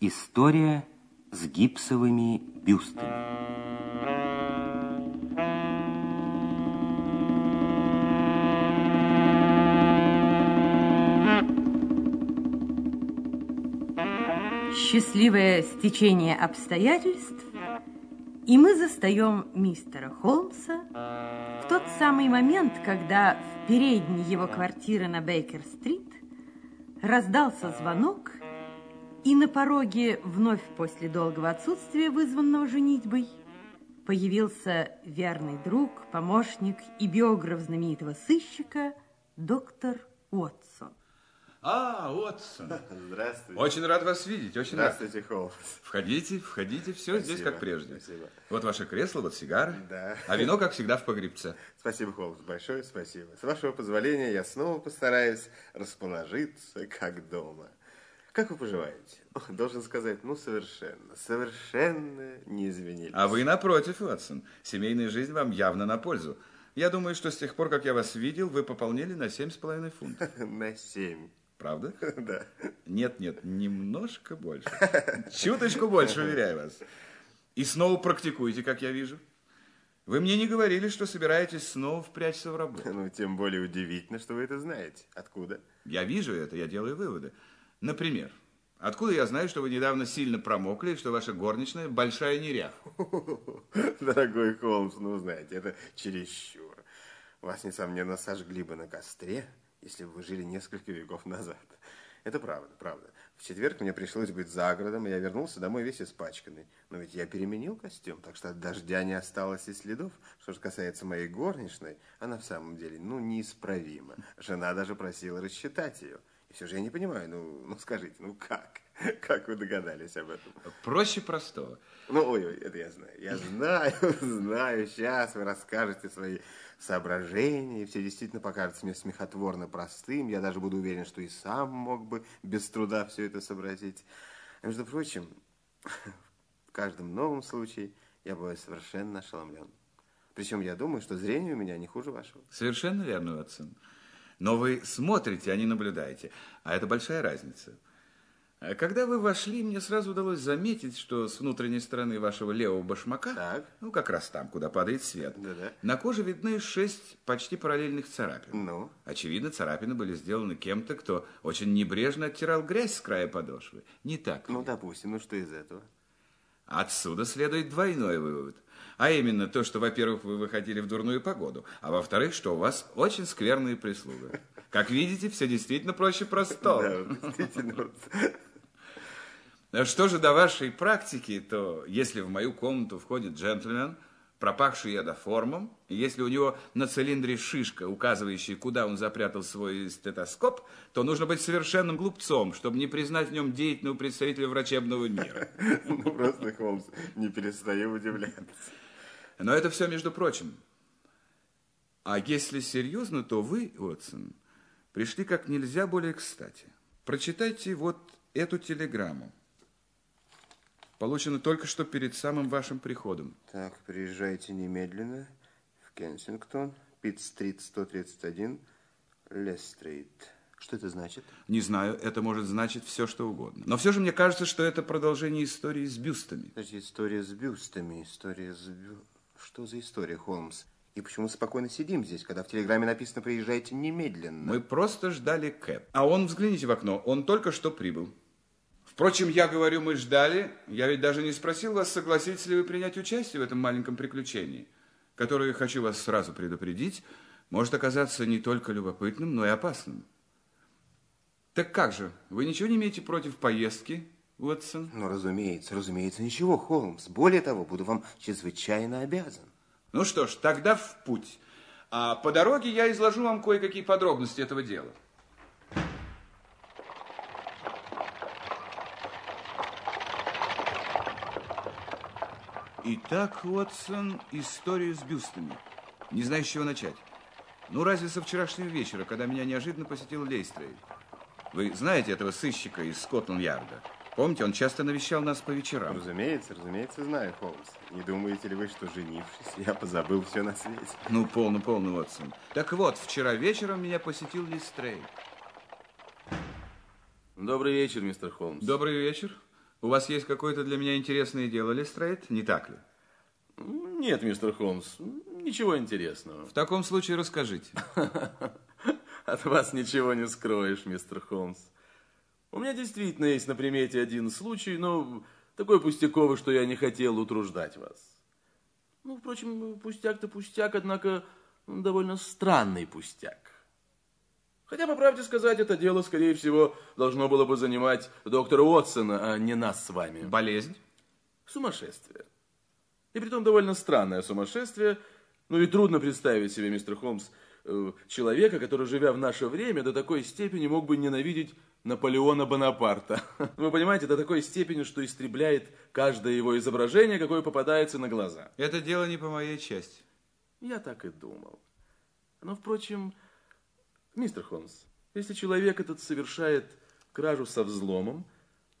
История с гипсовыми бюстами. Счастливое стечение обстоятельств, и мы застаем мистера Холмса в тот самый момент, когда в передней его квартиры на Бейкер-стрит раздался звонок, и на пороге, вновь после долгого отсутствия, вызванного женитьбой, появился верный друг, помощник и биограф знаменитого сыщика доктор Уотсон. А, Уотсон. Здравствуйте. Очень рад вас видеть, очень Здравствуйте, рад. Холмс. Входите, входите, все здесь Спасибо, как прежде. спасибо. Вот ваше кресло, вот сигары. Да. А вино, как всегда, в погребце. Спасибо, Холмс, большое спасибо. С вашего позволения я снова постараюсь расположиться как дома. Как вы поживаете? Должен сказать, ну, совершенно, совершенно не изменились. А вы, напротив, Уотсон, семейная жизнь вам явно на пользу. Я думаю, что с тех пор, как я вас видел, вы пополнели на семь с половиной фунтов. На семь. Правда? Да. Нет, нет, немножко больше. Чуточку больше, уверяю вас. И снова практикуете, как я вижу. Вы мне не говорили, что собираетесь снова впрячься в работу. Ну, тем более удивительно, что вы это знаете. Откуда? Я вижу это, я делаю выводы. Например, откуда я знаю, что вы недавно сильно промокли, что ваша горничная большая неряха? Дорогой Холмс, ну, знаете, это чересчур. Вас, несомненно, сожгли бы на костре, если бы вы жили несколько веков назад. Это правда, правда. В четверг мне пришлось быть за городом, и я вернулся домой весь испачканный. Но ведь я переменил костюм, так что от дождя не осталось и следов. Что же касается моей горничной, она в самом деле, ну, неисправима. Жена даже просила рассчитать ее. Все же я не понимаю, ну, ну скажите, ну как? Как вы догадались об этом? Проще простого. Ну, ой, ой, это я знаю. Я знаю, знаю. Сейчас вы расскажете свои соображения, и все действительно покажется мне смехотворно простым. Я даже буду уверен, что и сам мог бы без труда все это сообразить. А между прочим, в каждом новом случае я бываю совершенно ошеломлен. Причем я думаю, что зрение у меня не хуже вашего. Совершенно верно, Уотсон. Но вы смотрите, а не наблюдаете. А это большая разница. А Когда вы вошли, мне сразу удалось заметить, что с внутренней стороны вашего левого башмака, Так. ну, как раз там, куда падает свет, Да-да. на коже видны шесть почти параллельных царапин. Ну? Очевидно, царапины были сделаны кем-то, кто очень небрежно оттирал грязь с края подошвы. Не так ли? Ну, допустим, ну что из этого? Отсюда следует двойной вывод. А именно то, что, во-первых, вы выходили в дурную погоду, а во-вторых, что у вас очень скверная прислуга. Как видите, все действительно проще простого. Да, действительно. вот. Что же до вашей практики, то если в мою комнату входит джентльмен, пропахший ядоформом, и если у него на цилиндре шишка, указывающая, куда он запрятал свой стетоскоп, то нужно быть совершенным глупцом, чтобы не признать в нем деятельного представителя врачебного мира. Ну, просто, Холмс, не перестаю удивляться. Но это все между прочим. А если серьезно, то вы, Уотсон, пришли как нельзя более кстати. Прочитайте вот эту телеграмму. Получено только что перед самым вашим приходом. Так, приезжайте немедленно в Кенсингтон, Питт-стрит 131, Лес-стрит. Что это значит? Не знаю, это может значить все, что угодно. Но все же мне кажется, что это продолжение истории с бюстами. Подожди, история с бюстами, история с бю... Что за история, Холмс? И почему спокойно сидим здесь, когда в телеграмме написано «приезжайте немедленно»? Мы просто ждали Кэп. А он, взгляните в окно, он только что прибыл. Впрочем, я говорю, мы ждали. Я ведь даже не спросил вас, согласитесь ли вы принять участие в этом маленьком приключении, которое, хочу вас сразу предупредить, может оказаться не только любопытным, но и опасным. Так как же, вы ничего не имеете против поездки, Уотсон? Ну, разумеется, разумеется, ничего, Холмс. Более того, буду вам чрезвычайно обязан. Ну что ж, тогда в путь. А по дороге я изложу вам кое-какие подробности этого дела. Итак, Уотсон, история с бюстами. Не знаю, с чего начать. Ну, разве со вчерашнего вечера, когда меня неожиданно посетил Лейстрей. Вы знаете этого сыщика из Скотланд-Ярда? Помните, он часто навещал нас по вечерам. Разумеется, разумеется, знаю, Холмс. Не думаете ли вы, что, женившись, я позабыл все на свете? Ну, полно, полно, Уотсон. Так вот, вчера вечером меня посетил Листрей. Добрый вечер, мистер Холмс. Добрый вечер. У вас есть какое-то для меня интересное дело, Лестрейд, не так ли? Нет, мистер Холмс, ничего интересного. В таком случае расскажите. От вас ничего не скроешь, мистер Холмс. У меня действительно есть на примете один случай, но такой пустяковый, что я не хотел утруждать вас. Ну, впрочем, пустяк-то пустяк, однако довольно странный пустяк. Хотя, по правде сказать, это дело, скорее всего, должно было бы занимать доктора Уотсона, а не нас с вами. Болезнь? Сумасшествие. И притом довольно странное сумасшествие. Ну и трудно представить себе, мистер Холмс, э, человека, который, живя в наше время, до такой степени мог бы ненавидеть Наполеона Бонапарта. Вы понимаете, до такой степени, что истребляет каждое его изображение, какое попадается на глаза. Это дело не по моей части. Я так и думал. Но, впрочем, мистер Холмс, если человек этот совершает кражу со взломом,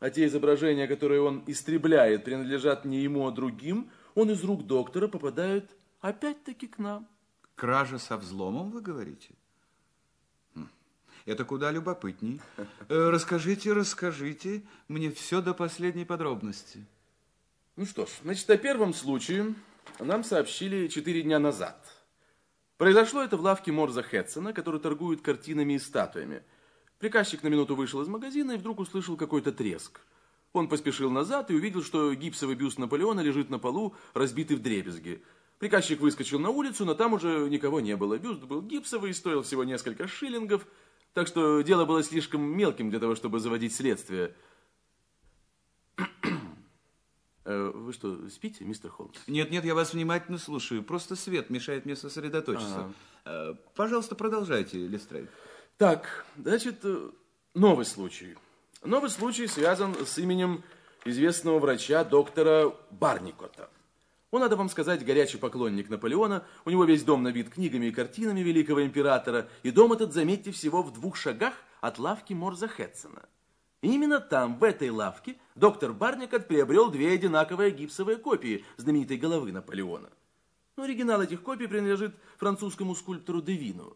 а те изображения, которые он истребляет, принадлежат не ему, а другим, он из рук доктора попадает опять-таки к нам. Кража со взломом, вы говорите? Хм, Это куда любопытней. Э, Расскажите, расскажите мне все до последней подробности. Ну что ж, значит, о первом случае нам сообщили четыре дня назад. Произошло это в лавке Морза Хэтсона, который торгует картинами и статуями. Приказчик на минуту вышел из магазина и вдруг услышал какой-то треск. Он поспешил назад и увидел, что гипсовый бюст Наполеона лежит на полу, разбитый в дребезги. Приказчик выскочил на улицу, но там уже никого не было. Бюст был гипсовый, стоил всего несколько шиллингов, так что дело было слишком мелким для того, чтобы заводить следствие. Э, Вы что, спите, мистер Холмс? Нет, нет, я вас внимательно слушаю. Просто свет мешает мне сосредоточиться. Э, Пожалуйста, продолжайте, Лестрейд. Так, значит, э, новый случай. Новый случай связан с именем известного врача доктора Барникота. Он, надо вам сказать, горячий поклонник Наполеона. У него весь дом набит книгами и картинами великого императора. И дом этот, заметьте, всего в двух шагах от лавки Морза Хэтсона. И именно там, в этой лавке, доктор Барникот приобрел две одинаковые гипсовые копии знаменитой головы Наполеона. Но оригинал этих копий принадлежит французскому скульптору Девину.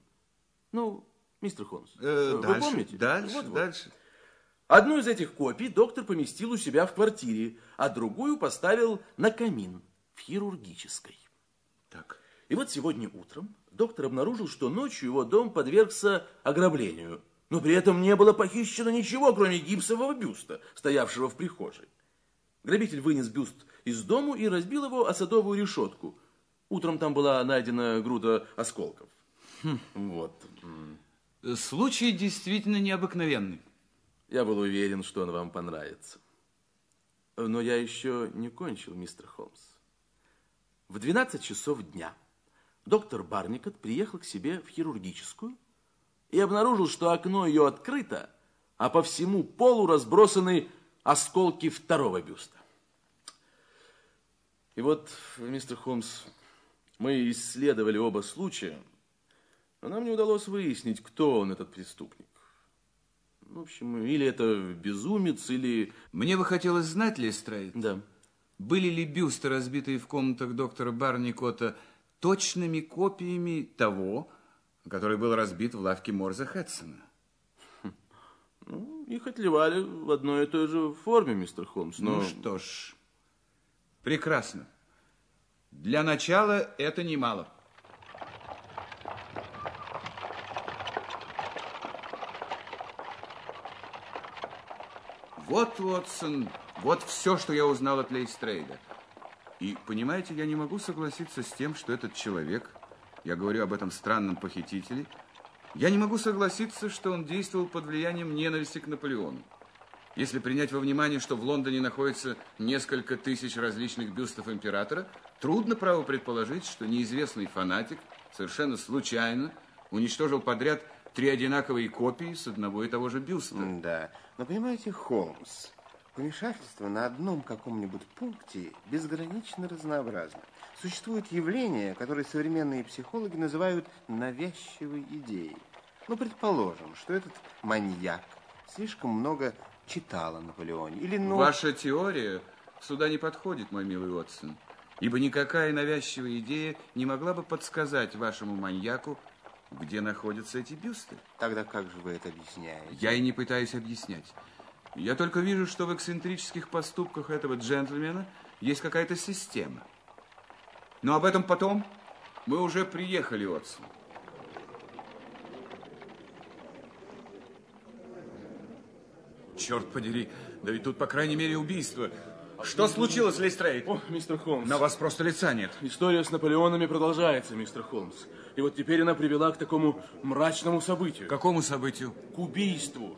Ну, мистер Холмс, Э, вы дальше, помните? дальше, Вот-вот. дальше. Одну из этих копий доктор поместил у себя в квартире, а другую поставил на камин в хирургической. Так. И вот сегодня утром доктор обнаружил, что ночью его дом подвергся ограблению. Но при этом не было похищено ничего, кроме гипсового бюста, стоявшего в прихожей. Грабитель вынес бюст из дому и разбил его о садовую решетку. Утром там была найдена груда осколков. Вот. Э, Случай действительно необыкновенный. Я был уверен, что он вам понравится. Но я еще не кончил, мистер Холмс. В 12 часов дня доктор Барникот приехал к себе в хирургическую и обнаружил, что окно ее открыто, а по всему полу разбросаны осколки второго бюста. И вот, мистер Холмс, мы исследовали оба случая, но нам не удалось выяснить, кто он, этот преступник. В общем, или это безумец, или... Мне бы хотелось знать, Лестрейд, Да. были ли бюсты, разбитые в комнатах доктора Барникота, точными копиями того, который был разбит в лавке Морза Хэтсона? Ну, их отливали в одной и той же форме, мистер Холмс, но... Ну что ж, прекрасно. Для начала это немало. Вот, Уотсон, вот все, что я узнал от Лейстрейда. И, понимаете, я не могу согласиться с тем, что этот человек, я говорю об этом странном похитителе, я не могу согласиться, что он действовал под влиянием ненависти к Наполеону. Если принять во внимание, что в Лондоне находится несколько тысяч различных бюстов императора, трудно право предположить, что неизвестный фанатик совершенно случайно уничтожил подряд три одинаковые копии с одного и того же бюста. Да, но понимаете, Холмс, помешательство на одном каком-нибудь пункте безгранично разнообразно. Существует явление, которое современные психологи называют навязчивой идеей. Ну, предположим, что этот маньяк слишком много читал о Наполеоне. Или, ну... Ваша теория сюда не подходит, мой милый Уотсон, ибо никакая навязчивая идея не могла бы подсказать вашему маньяку, где находятся эти бюсты. Тогда как же вы это объясняете? Я и не пытаюсь объяснять. Я только вижу, что в эксцентрических поступках этого джентльмена есть какая-то система. Но об этом потом. Мы уже приехали, Уотсон. Черт подери, да ведь тут, по крайней мере, убийство. Что случилось, Лейстрейд? О, мистер Холмс. На вас просто лица нет. История с Наполеонами продолжается, мистер Холмс. И вот теперь она привела к такому мрачному событию. К какому событию? К убийству.